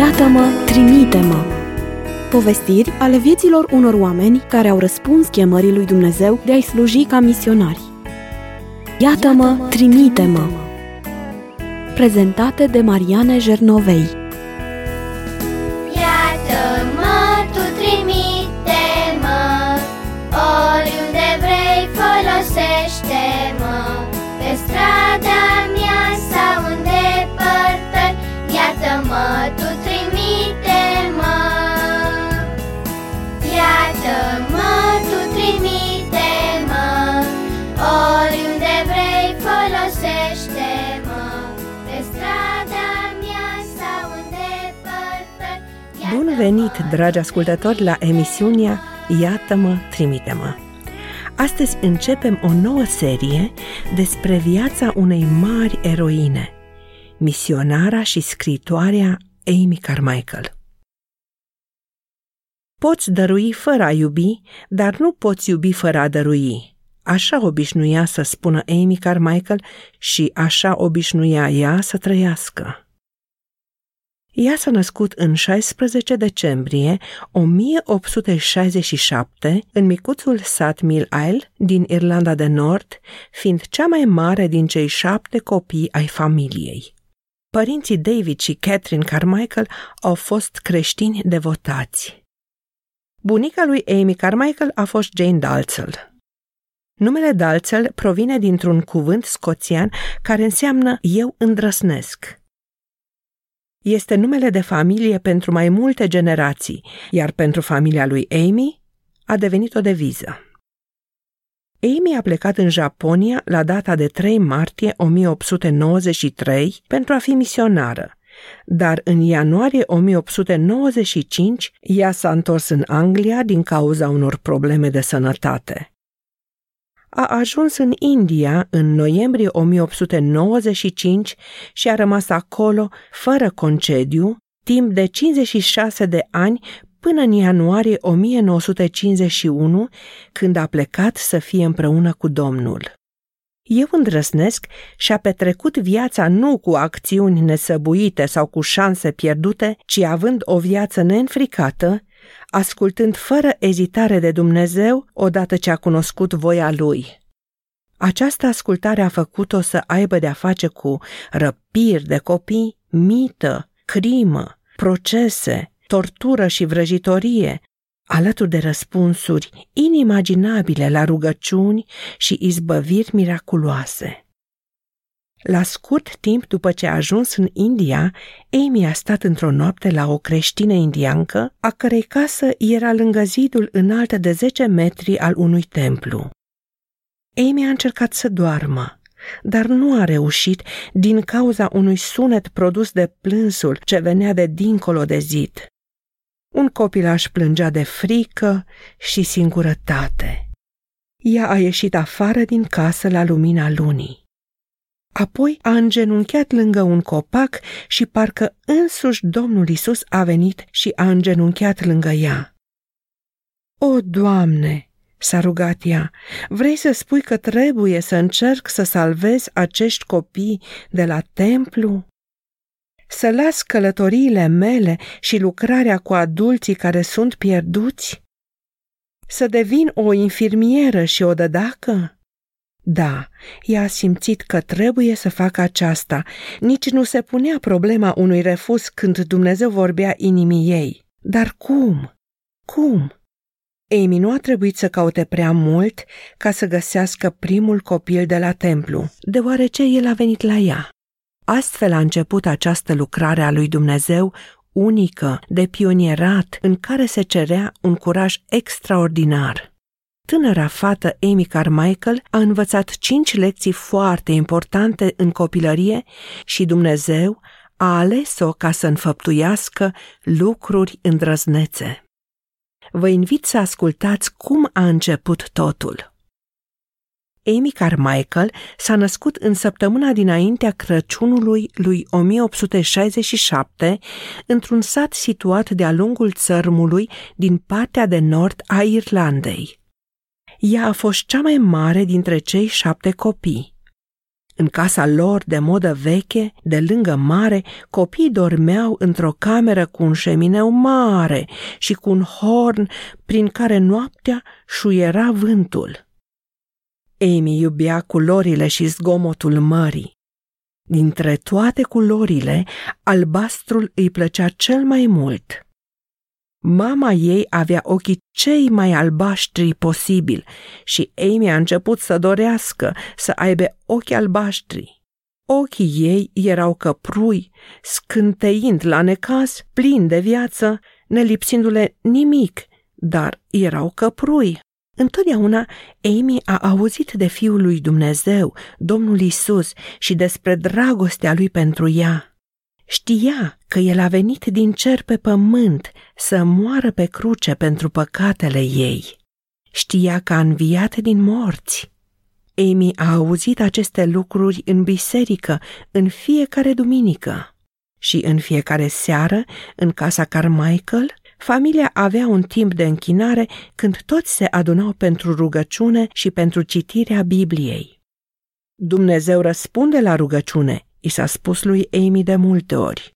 Iată-mă, trimite-mă! Povestiri ale vieților unor oameni care au răspuns chemării lui Dumnezeu de a-i sluji ca misionari. Iată-mă, trimite-mă! Prezentate de Mariane Jernovei Bun venit, dragi ascultători, la emisiunea Iată-mă, trimite-mă! Astăzi începem o nouă serie despre viața unei mari eroine, misionara și scritoarea Amy Carmichael. Poți dărui fără a iubi, dar nu poți iubi fără a dărui. Așa obișnuia să spună Amy Carmichael și așa obișnuia ea să trăiască. Ea s-a născut în 16 decembrie 1867 în micuțul sat Mill Isle din Irlanda de Nord, fiind cea mai mare din cei șapte copii ai familiei. Părinții David și Catherine Carmichael au fost creștini devotați. Bunica lui Amy Carmichael a fost Jane Dalzell. Numele Dalzell provine dintr-un cuvânt scoțian care înseamnă eu îndrăsnesc. Este numele de familie pentru mai multe generații, iar pentru familia lui Amy a devenit o deviză. Amy a plecat în Japonia la data de 3 martie 1893 pentru a fi misionară, dar în ianuarie 1895 ea s-a întors în Anglia din cauza unor probleme de sănătate a ajuns în India în noiembrie 1895 și a rămas acolo fără concediu timp de 56 de ani până în ianuarie 1951, când a plecat să fie împreună cu Domnul. Eu îndrăznesc și a petrecut viața nu cu acțiuni nesăbuite sau cu șanse pierdute, ci având o viață neînfricată, ascultând fără ezitare de Dumnezeu odată ce a cunoscut voia Lui. Această ascultare a făcut-o să aibă de-a face cu răpiri de copii, mită, crimă, procese, tortură și vrăjitorie, alături de răspunsuri inimaginabile la rugăciuni și izbăviri miraculoase. La scurt timp după ce a ajuns în India, Amy a stat într-o noapte la o creștină indiancă, a cărei casă era lângă zidul înalt de 10 metri al unui templu. Amy a încercat să doarmă, dar nu a reușit din cauza unui sunet produs de plânsul ce venea de dincolo de zid. Un copilaș plângea de frică și singurătate. Ea a ieșit afară din casă la lumina lunii. Apoi a îngenunchiat lângă un copac și parcă însuși Domnul Isus a venit și a îngenunchiat lângă ea. O, Doamne, s-a rugat ea, vrei să spui că trebuie să încerc să salvez acești copii de la templu? Să las călătoriile mele și lucrarea cu adulții care sunt pierduți? Să devin o infirmieră și o dădacă? Da, ea a simțit că trebuie să facă aceasta. Nici nu se punea problema unui refuz când Dumnezeu vorbea inimii ei. Dar cum? Cum? Amy nu a trebuit să caute prea mult ca să găsească primul copil de la templu, deoarece el a venit la ea. Astfel a început această lucrare a lui Dumnezeu unică, de pionierat, în care se cerea un curaj extraordinar tânăra fată Amy Carmichael a învățat cinci lecții foarte importante în copilărie și Dumnezeu a ales-o ca să înfăptuiască lucruri îndrăznețe. Vă invit să ascultați cum a început totul. Amy Carmichael s-a născut în săptămâna dinaintea Crăciunului lui 1867 într-un sat situat de-a lungul țărmului din partea de nord a Irlandei ea a fost cea mai mare dintre cei șapte copii. În casa lor de modă veche, de lângă mare, copiii dormeau într-o cameră cu un șemineu mare și cu un horn prin care noaptea șuiera vântul. Amy iubea culorile și zgomotul mării. Dintre toate culorile, albastrul îi plăcea cel mai mult. Mama ei avea ochii cei mai albaștri posibil și Amy a început să dorească să aibă ochi albaștri. Ochii ei erau căprui, scânteind la necaz, plini de viață, nelipsindu-le nimic, dar erau căprui. Întotdeauna Amy a auzit de Fiul lui Dumnezeu, Domnul Isus, și despre dragostea lui pentru ea. Știa că el a venit din cer pe pământ să moară pe cruce pentru păcatele ei. Știa că a înviat din morți. Amy a auzit aceste lucruri în biserică în fiecare duminică. Și în fiecare seară, în casa Carmichael, familia avea un timp de închinare când toți se adunau pentru rugăciune și pentru citirea Bibliei. Dumnezeu răspunde la rugăciune, i s-a spus lui Amy de multe ori.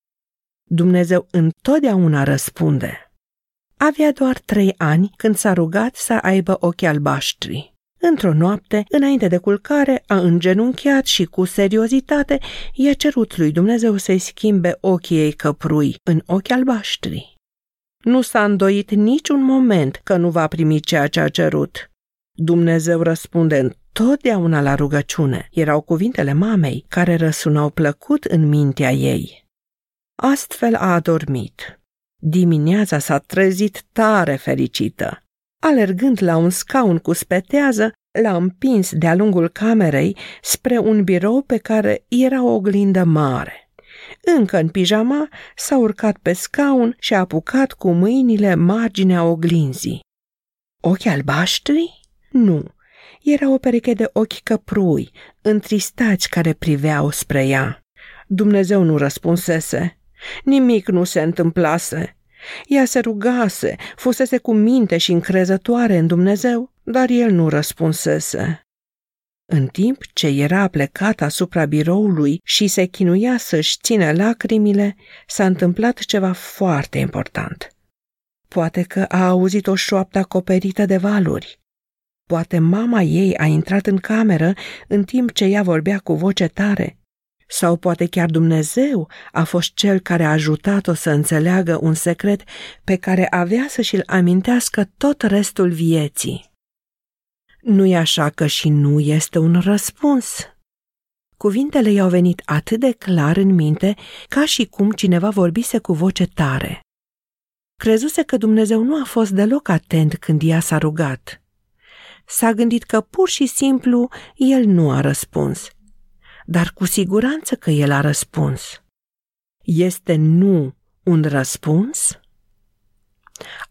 Dumnezeu întotdeauna răspunde. Avea doar trei ani când s-a rugat să aibă ochi albaștri. Într-o noapte, înainte de culcare, a îngenunchiat și cu seriozitate i-a cerut lui Dumnezeu să-i schimbe ochii ei căprui în ochi albaștri. Nu s-a îndoit niciun moment că nu va primi ceea ce a cerut. Dumnezeu răspunde întotdeauna la rugăciune. Erau cuvintele mamei care răsunau plăcut în mintea ei. Astfel a adormit. Dimineața s-a trezit tare fericită. Alergând la un scaun cu spetează, l-a împins de-a lungul camerei spre un birou pe care era o oglindă mare. Încă în pijama, s-a urcat pe scaun și a apucat cu mâinile marginea oglinzii. Ochi albaștri? Nu, era o pereche de ochi căprui, întristați care priveau spre ea. Dumnezeu nu răspunsese. Nimic nu se întâmplase. Ea se rugase, fusese cu minte și încrezătoare în Dumnezeu, dar el nu răspunsese. În timp ce era plecat asupra biroului și se chinuia să-și ține lacrimile, s-a întâmplat ceva foarte important. Poate că a auzit o șoaptă acoperită de valuri. Poate mama ei a intrat în cameră în timp ce ea vorbea cu voce tare. Sau poate chiar Dumnezeu a fost cel care a ajutat-o să înțeleagă un secret pe care avea să și-l amintească tot restul vieții. Nu-i așa că și nu este un răspuns? Cuvintele i-au venit atât de clar în minte ca și cum cineva vorbise cu voce tare. Crezuse că Dumnezeu nu a fost deloc atent când ea s-a rugat s-a gândit că pur și simplu el nu a răspuns. Dar cu siguranță că el a răspuns. Este nu un răspuns?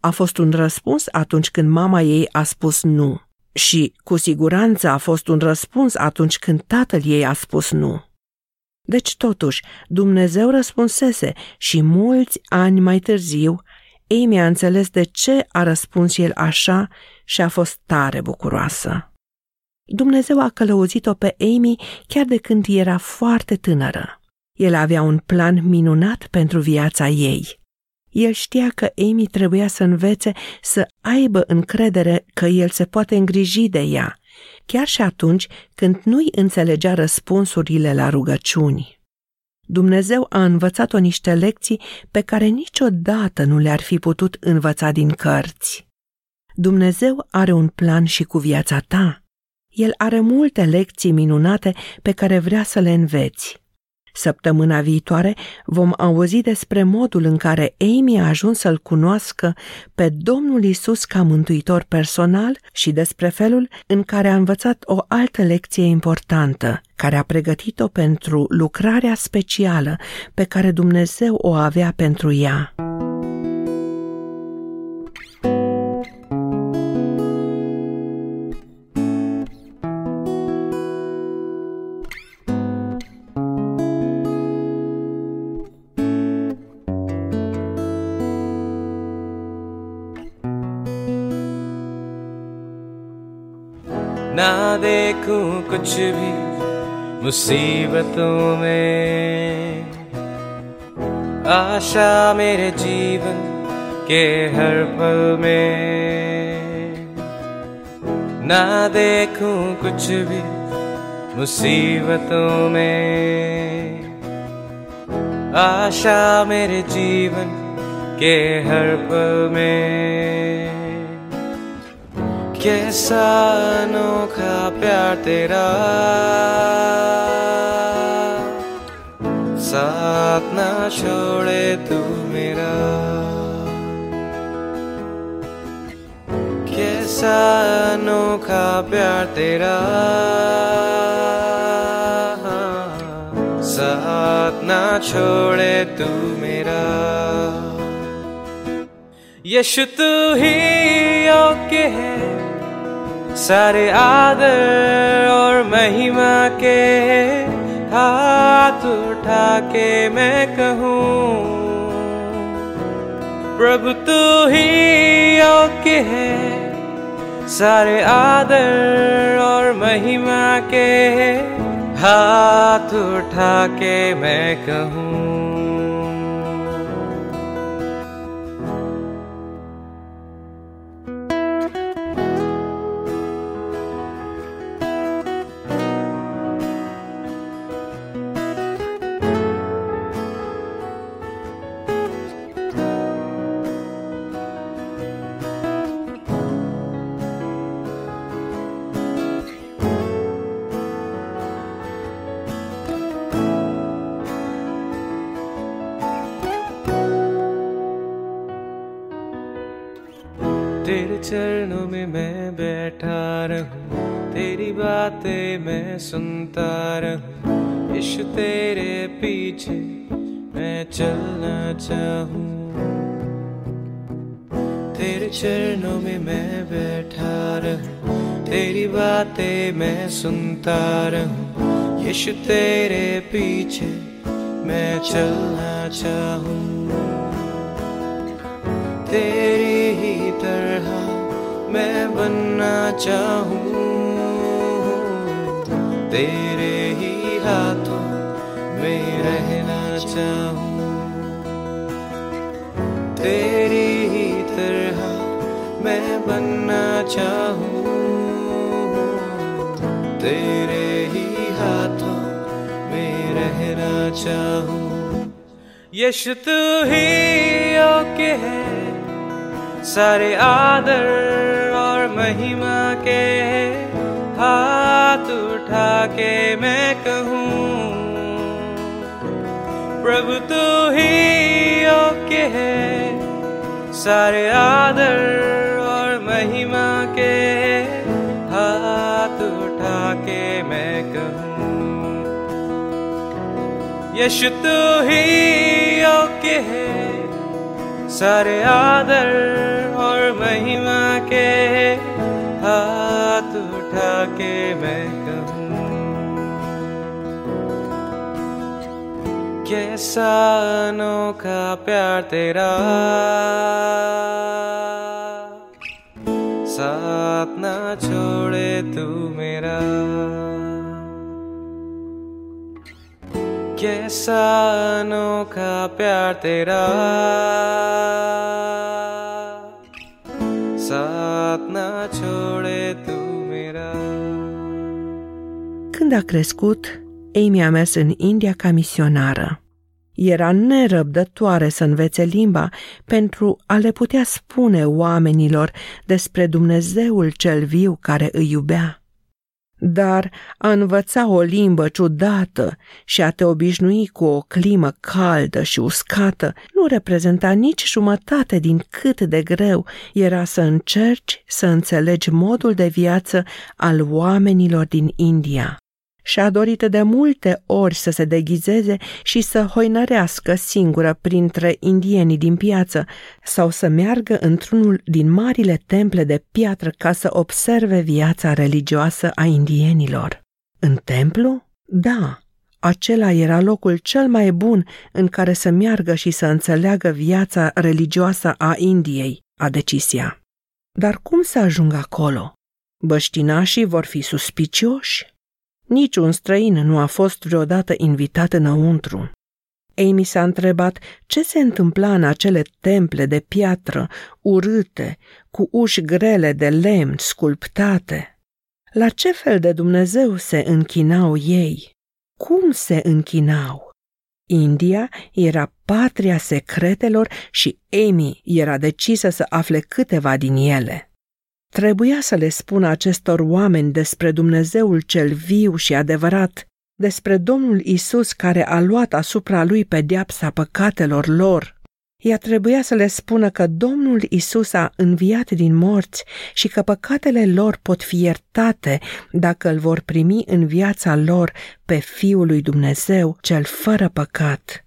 A fost un răspuns atunci când mama ei a spus nu. Și cu siguranță a fost un răspuns atunci când tatăl ei a spus nu. Deci, totuși, Dumnezeu răspunsese și mulți ani mai târziu, Amy a înțeles de ce a răspuns el așa și a fost tare bucuroasă. Dumnezeu a călăuzit-o pe Amy chiar de când era foarte tânără. El avea un plan minunat pentru viața ei. El știa că Amy trebuia să învețe să aibă încredere că el se poate îngriji de ea, chiar și atunci când nu-i înțelegea răspunsurile la rugăciuni. Dumnezeu a învățat-o niște lecții pe care niciodată nu le-ar fi putut învăța din cărți. Dumnezeu are un plan și cu viața ta. El are multe lecții minunate pe care vrea să le înveți. Săptămâna viitoare vom auzi despre modul în care Amy a ajuns să-L cunoască pe Domnul Isus ca mântuitor personal și despre felul în care a învățat o altă lecție importantă, care a pregătit-o pentru lucrarea specială pe care Dumnezeu o avea pentru ea. देखूँ कुछ भी मुसीबतों में। आशा मेरे जीवन के हर पल में। ना देखूँ कुछ भी मुसीबतों में। आशा मेरे जीवन के हर पल में। कैसा अनोखा प्यार तेरा। साथ ना छोड़े तू मेरा। कैसा अनोखा प्यार तेरा। साथ ना छोड़े तू मेरा। यशु तू ही योग्य है। सारे आदर और महिमा के हाथ उठा के मैं कहूँ, प्रभु तू ही योग्य है। सारे आदर और महिमा के हाथ उठा के मैं कहूँ। तेरी बातें मैं सुनता रहूँ। तेरे पीछे मैं चलना चाहूँ। तेरे चरणों में मैं बैठा रहूँ। तेरी बातें मैं सुनता रहूँ। यीशु तेरे पीछे मैं चलना चाहूँ। तेरी ही तरह मैं बनना चाहूँ। तेरे ही हाथों में रहना चाहूँ। तेरी ही तरह मैं बनना चाहूँ। तेरे ही हाथों में रहना चाहूँ। यश तू ही योग्य है, सारे आदर और महिमा के हाथ उठा के मैं कहूँ, प्रभु तू ही योग्य है। सारे आदर और महिमा के हाथ उठा के मैं कहूँ, यश तू ही योग्य है। सारे आदर और महिमा के हाथ उठा के मैं कहूँ कैसा अनोखा प्यार तेरा साथ ना छोड़े तू मेरा कैसा अनोखा प्यार तेरा साथ ना छोड़े tu मेरा Când a crescut, Amy a mers în India ca misionară. Era nerăbdătoare să învețe limba pentru a le putea spune oamenilor despre Dumnezeul cel viu care îi iubea. Dar a învăța o limbă ciudată și a te obișnui cu o climă caldă și uscată nu reprezenta nici jumătate din cât de greu era să încerci să înțelegi modul de viață al oamenilor din India și-a dorit de multe ori să se deghizeze și să hoinărească singură printre indienii din piață sau să meargă într-unul din marile temple de piatră ca să observe viața religioasă a indienilor. În templu? Da, acela era locul cel mai bun în care să meargă și să înțeleagă viața religioasă a Indiei, a decis ea. Dar cum să ajung acolo? Băștinașii vor fi suspicioși? Niciun străin nu a fost vreodată invitat înăuntru. Amy s-a întrebat ce se întâmpla în acele temple de piatră, urâte, cu uși grele de lemn sculptate. La ce fel de Dumnezeu se închinau ei? Cum se închinau? India era patria secretelor și Amy era decisă să afle câteva din ele. Trebuia să le spună acestor oameni despre Dumnezeul cel viu și adevărat, despre Domnul Isus care a luat asupra lui pedeapsa păcatelor lor. Ea trebuia să le spună că Domnul Isus a înviat din morți și că păcatele lor pot fi iertate dacă îl vor primi în viața lor pe Fiul lui Dumnezeu, cel fără păcat.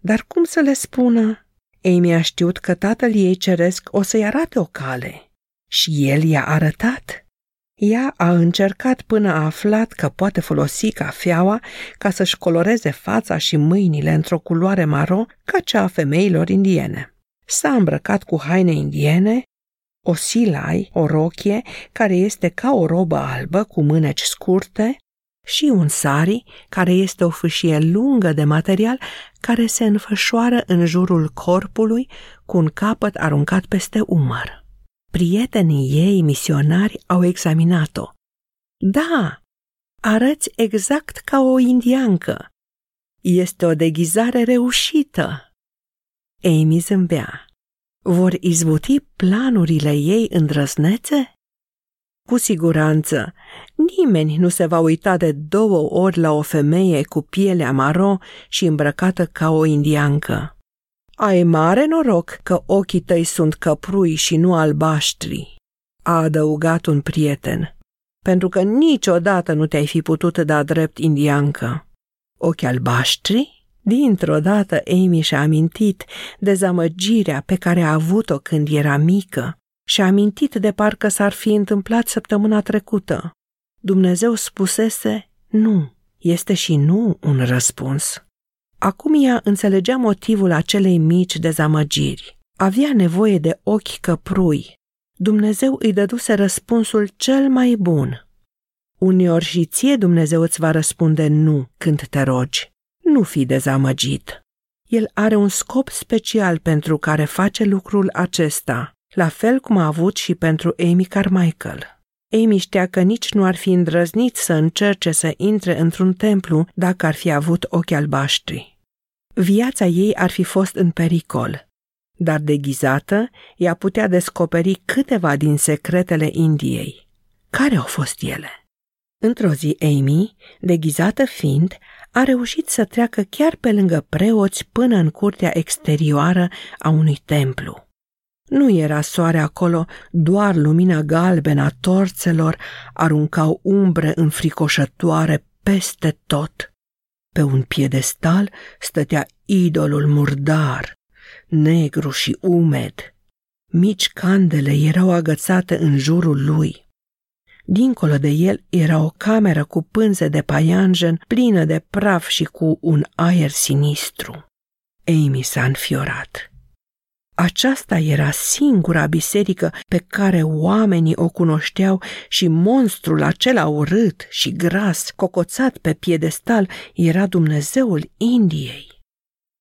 Dar cum să le spună? Amy a știut că tatăl ei ceresc o să-i arate o cale. Și el i-a arătat. Ea a încercat până a aflat că poate folosi cafeaua ca să-și coloreze fața și mâinile într-o culoare maro ca cea a femeilor indiene. S-a îmbrăcat cu haine indiene, o silai, o rochie, care este ca o robă albă cu mâneci scurte, și un sari, care este o fâșie lungă de material care se înfășoară în jurul corpului cu un capăt aruncat peste umăr. Prietenii ei misionari au examinat-o. Da, arăți exact ca o indiancă. Este o deghizare reușită. Amy zâmbea. Vor izbuti planurile ei îndrăznețe? Cu siguranță, nimeni nu se va uita de două ori la o femeie cu pielea maro și îmbrăcată ca o indiancă. Ai mare noroc că ochii tăi sunt căprui și nu albaștri, a adăugat un prieten, pentru că niciodată nu te-ai fi putut da drept indiancă. Ochi albaștri? Dintr-o dată Amy și-a amintit dezamăgirea pe care a avut-o când era mică și-a amintit de parcă s-ar fi întâmplat săptămâna trecută. Dumnezeu spusese nu, este și nu un răspuns. Acum ea înțelegea motivul acelei mici dezamăgiri. Avea nevoie de ochi căprui. Dumnezeu îi dăduse răspunsul cel mai bun. Uneori și ție Dumnezeu îți va răspunde nu când te rogi. Nu fi dezamăgit. El are un scop special pentru care face lucrul acesta, la fel cum a avut și pentru Amy Carmichael. Amy știa că nici nu ar fi îndrăznit să încerce să intre într-un templu dacă ar fi avut ochi albaștri. Viața ei ar fi fost în pericol, dar deghizată, ea putea descoperi câteva din secretele Indiei. Care au fost ele? Într-o zi, Amy, deghizată fiind, a reușit să treacă chiar pe lângă preoți până în curtea exterioară a unui templu. Nu era soare acolo, doar lumina galbenă a torțelor aruncau umbre înfricoșătoare peste tot. Pe un piedestal stătea idolul murdar, negru și umed. Mici candele erau agățate în jurul lui. Dincolo de el era o cameră cu pânze de paianjen plină de praf și cu un aer sinistru. Amy s-a înfiorat. Aceasta era singura biserică pe care oamenii o cunoșteau și monstrul acela urât și gras, cocoțat pe piedestal, era Dumnezeul Indiei.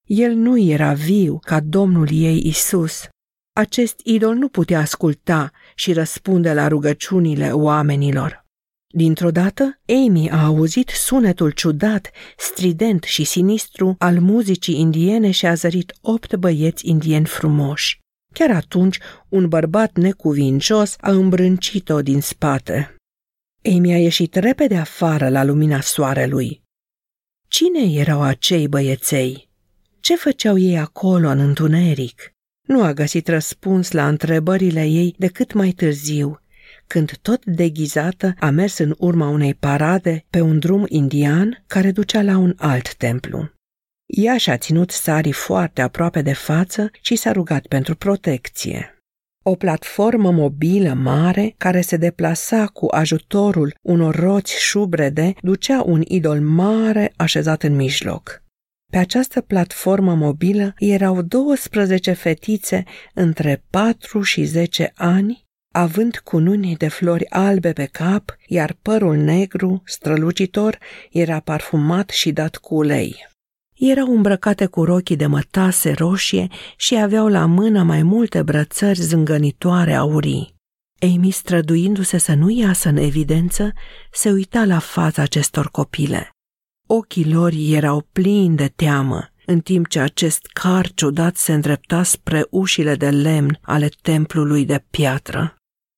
El nu era viu ca Domnul ei Isus. Acest idol nu putea asculta și răspunde la rugăciunile oamenilor. Dintr-o dată, Amy a auzit sunetul ciudat, strident și sinistru al muzicii indiene și a zărit opt băieți indieni frumoși. Chiar atunci, un bărbat necuvincios a îmbrâncit-o din spate. Amy a ieșit repede afară la lumina soarelui. Cine erau acei băieței? Ce făceau ei acolo în întuneric? Nu a găsit răspuns la întrebările ei decât mai târziu, când tot deghizată a mers în urma unei parade pe un drum indian care ducea la un alt templu. Ea și-a ținut Sari foarte aproape de față și s-a rugat pentru protecție. O platformă mobilă mare, care se deplasa cu ajutorul unor roți șubrede, ducea un idol mare așezat în mijloc. Pe această platformă mobilă erau 12 fetițe între 4 și 10 ani având cununi de flori albe pe cap, iar părul negru, strălucitor, era parfumat și dat cu ulei. Erau îmbrăcate cu rochii de mătase roșie și aveau la mână mai multe brățări zângănitoare aurii. Amy, străduindu-se să nu iasă în evidență, se uita la fața acestor copile. Ochii lor erau plini de teamă, în timp ce acest car ciudat se îndrepta spre ușile de lemn ale templului de piatră.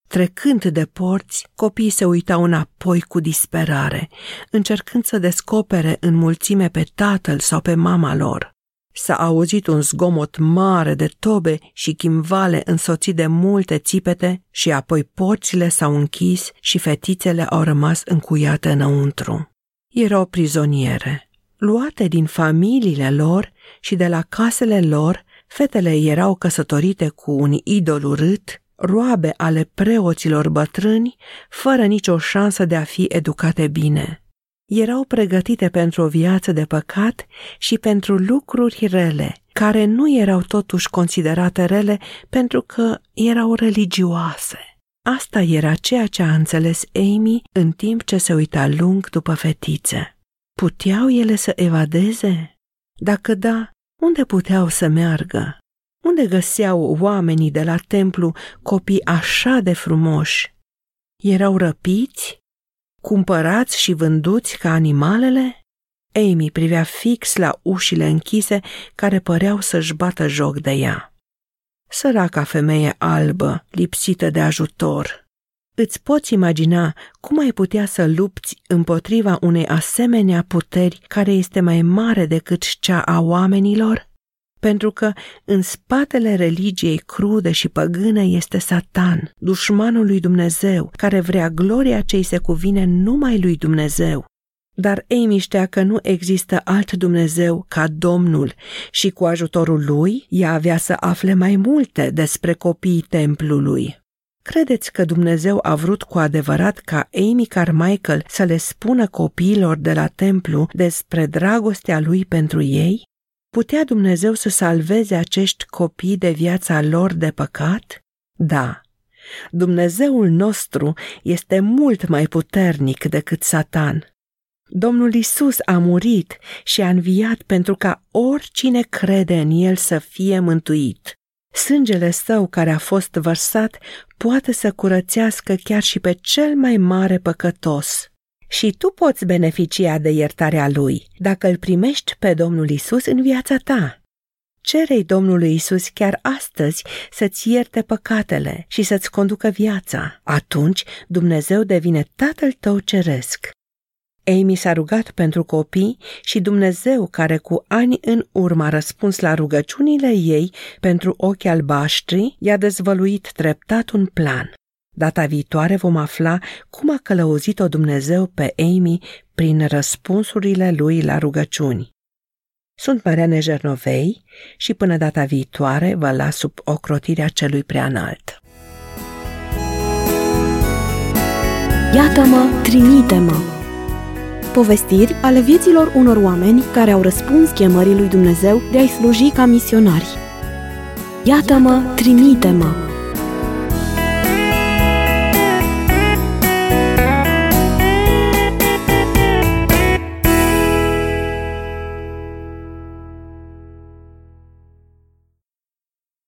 Trecând de porți, copiii se uitau înapoi cu disperare, încercând să descopere în mulțime pe tatăl sau pe mama lor. S-a auzit un zgomot mare de tobe și chimvale însoțit de multe țipete și apoi porțile s-au închis și fetițele au rămas încuiate înăuntru. Erau prizoniere. Luate din familiile lor și de la casele lor, fetele erau căsătorite cu un idol urât roabe ale preoților bătrâni, fără nicio șansă de a fi educate bine. Erau pregătite pentru o viață de păcat și pentru lucruri rele, care nu erau totuși considerate rele pentru că erau religioase. Asta era ceea ce a înțeles Amy în timp ce se uita lung după fetițe. Puteau ele să evadeze? Dacă da, unde puteau să meargă? Unde găseau oamenii de la templu copii așa de frumoși? Erau răpiți? Cumpărați și vânduți ca animalele? Amy privea fix la ușile închise care păreau să-și bată joc de ea. Săraca femeie albă, lipsită de ajutor. Îți poți imagina cum ai putea să lupți împotriva unei asemenea puteri care este mai mare decât cea a oamenilor? Pentru că în spatele religiei crude și păgâne este Satan, dușmanul lui Dumnezeu, care vrea gloria ce se cuvine numai lui Dumnezeu. Dar Amy știa că nu există alt Dumnezeu ca Domnul și cu ajutorul lui ea avea să afle mai multe despre copiii templului. Credeți că Dumnezeu a vrut cu adevărat ca Amy Carmichael să le spună copiilor de la templu despre dragostea lui pentru ei? Putea Dumnezeu să salveze acești copii de viața lor de păcat? Da. Dumnezeul nostru este mult mai puternic decât Satan. Domnul Isus a murit și a înviat pentru ca oricine crede în el să fie mântuit. Sângele său care a fost vărsat poate să curățească chiar și pe cel mai mare păcătos și tu poți beneficia de iertarea lui dacă îl primești pe Domnul Isus în viața ta. Cerei Domnului Isus chiar astăzi să-ți ierte păcatele și să-ți conducă viața. Atunci Dumnezeu devine Tatăl tău ceresc. Amy s-a rugat pentru copii și Dumnezeu, care cu ani în urmă a răspuns la rugăciunile ei pentru ochi albaștri, i-a dezvăluit treptat un plan. Data viitoare vom afla cum a călăuzit-o Dumnezeu pe Amy prin răspunsurile lui la rugăciuni. Sunt Mariane Jernovei și până data viitoare vă las sub ocrotirea celui preanalt. Iată-mă, trimite-mă! Povestiri ale vieților unor oameni care au răspuns chemării lui Dumnezeu de a-i sluji ca misionari. Iată-mă, trimite-mă!